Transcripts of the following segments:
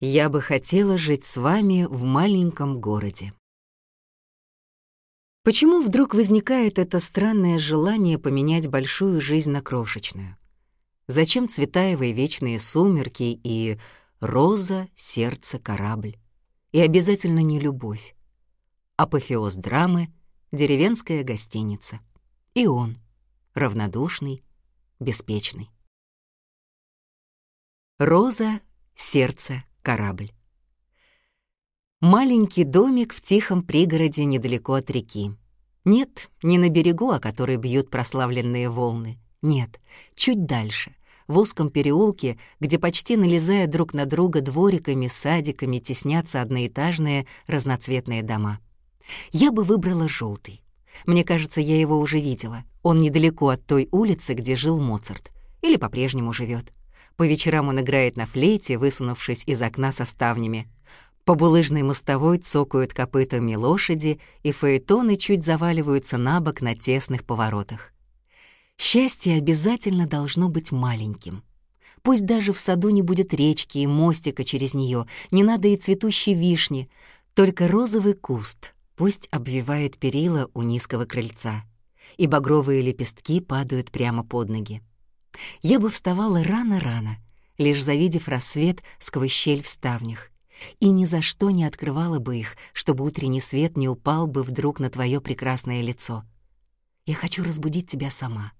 Я бы хотела жить с вами в маленьком городе. Почему вдруг возникает это странное желание поменять большую жизнь на крошечную? Зачем Цветаевой вечные сумерки и роза, сердце, корабль? И обязательно не любовь. Апофеоз драмы — деревенская гостиница. И он, равнодушный, беспечный. Роза, сердце, корабль. Маленький домик в тихом пригороде недалеко от реки. Нет, не на берегу, о которой бьют прославленные волны. Нет, чуть дальше, в узком переулке, где почти налезая друг на друга двориками, садиками теснятся одноэтажные разноцветные дома. Я бы выбрала желтый. Мне кажется, я его уже видела. Он недалеко от той улицы, где жил Моцарт. Или по-прежнему живет. По вечерам он играет на флейте, высунувшись из окна со ставнями. По булыжной мостовой цокают копытами лошади, и фаэтоны чуть заваливаются на бок на тесных поворотах. Счастье обязательно должно быть маленьким. Пусть даже в саду не будет речки и мостика через нее, не надо и цветущей вишни, только розовый куст пусть обвивает перила у низкого крыльца, и багровые лепестки падают прямо под ноги. Я бы вставала рано-рано, лишь завидев рассвет сквозь щель в ставнях, и ни за что не открывала бы их, чтобы утренний свет не упал бы вдруг на твое прекрасное лицо. Я хочу разбудить тебя сама.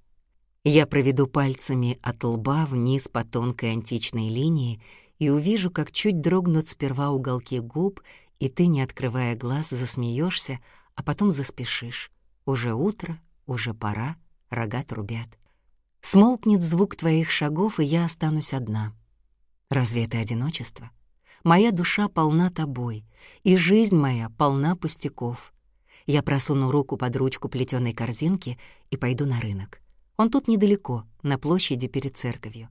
Я проведу пальцами от лба вниз по тонкой античной линии и увижу, как чуть дрогнут сперва уголки губ, и ты, не открывая глаз, засмеешься, а потом заспешишь. Уже утро, уже пора, рога трубят. Смолкнет звук твоих шагов, и я останусь одна. Разве это одиночество? Моя душа полна тобой, и жизнь моя полна пустяков. Я просуну руку под ручку плетеной корзинки и пойду на рынок. Он тут недалеко, на площади перед церковью.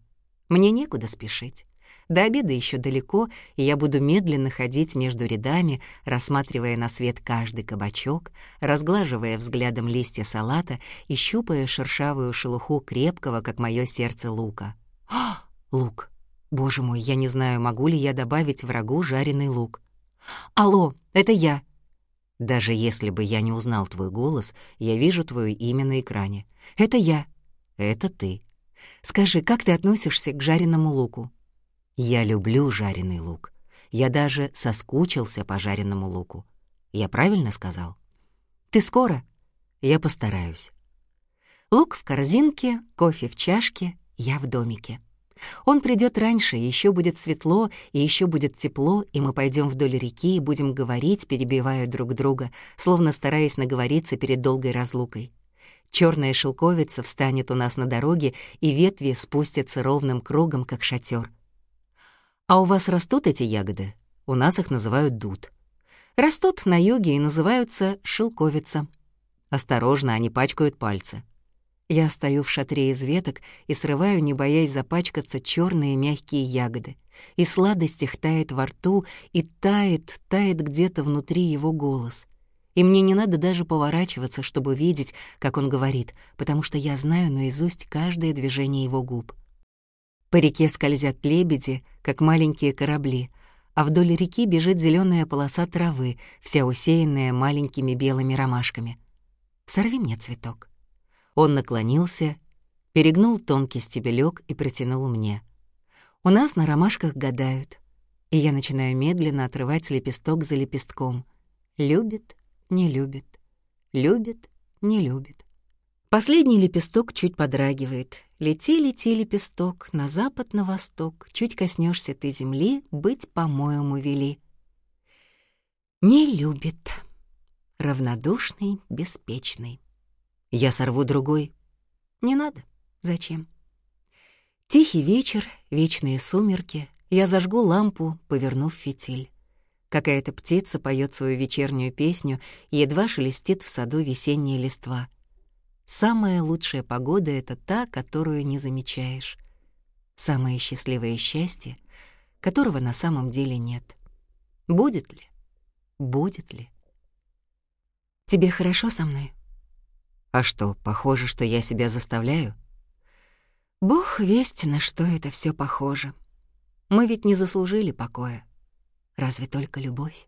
Мне некуда спешить. До обеда еще далеко, и я буду медленно ходить между рядами, рассматривая на свет каждый кабачок, разглаживая взглядом листья салата и щупая шершавую шелуху крепкого, как мое сердце, лука. А, лук! Боже мой, я не знаю, могу ли я добавить врагу жареный лук. «Алло, это я!» Даже если бы я не узнал твой голос, я вижу твое имя на экране. «Это я!» «Это ты!» «Скажи, как ты относишься к жареному луку?» Я люблю жареный лук. Я даже соскучился по жареному луку. Я правильно сказал? Ты скоро? Я постараюсь. Лук в корзинке, кофе в чашке, я в домике. Он придет раньше, еще будет светло, и еще будет тепло, и мы пойдем вдоль реки и будем говорить, перебивая друг друга, словно стараясь наговориться перед долгой разлукой. Черная шелковица встанет у нас на дороге, и ветви спустятся ровным кругом, как шатер. А у вас растут эти ягоды? У нас их называют дуд. Растут на юге и называются шелковица. Осторожно, они пачкают пальцы. Я стою в шатре из веток и срываю, не боясь запачкаться, черные мягкие ягоды. И сладость их тает во рту, и тает, тает где-то внутри его голос. И мне не надо даже поворачиваться, чтобы видеть, как он говорит, потому что я знаю наизусть каждое движение его губ. По реке скользят лебеди, как маленькие корабли, а вдоль реки бежит зеленая полоса травы, вся усеянная маленькими белыми ромашками. «Сорви мне цветок». Он наклонился, перегнул тонкий стебелек и протянул мне. «У нас на ромашках гадают». И я начинаю медленно отрывать лепесток за лепестком. Любит, не любит, любит, не любит. Последний лепесток чуть подрагивает. Лети, лети, лепесток, на запад, на восток. Чуть коснешься ты земли, быть, по-моему, вели. Не любит. Равнодушный, беспечный. Я сорву другой. Не надо. Зачем? Тихий вечер, вечные сумерки. Я зажгу лампу, повернув фитиль. Какая-то птица поет свою вечернюю песню, едва шелестит в саду весенняя листва — Самая лучшая погода — это та, которую не замечаешь. Самое счастливое счастье, которого на самом деле нет. Будет ли? Будет ли? Тебе хорошо со мной? А что, похоже, что я себя заставляю? Бог весть, на что это все похоже. Мы ведь не заслужили покоя. Разве только любовь?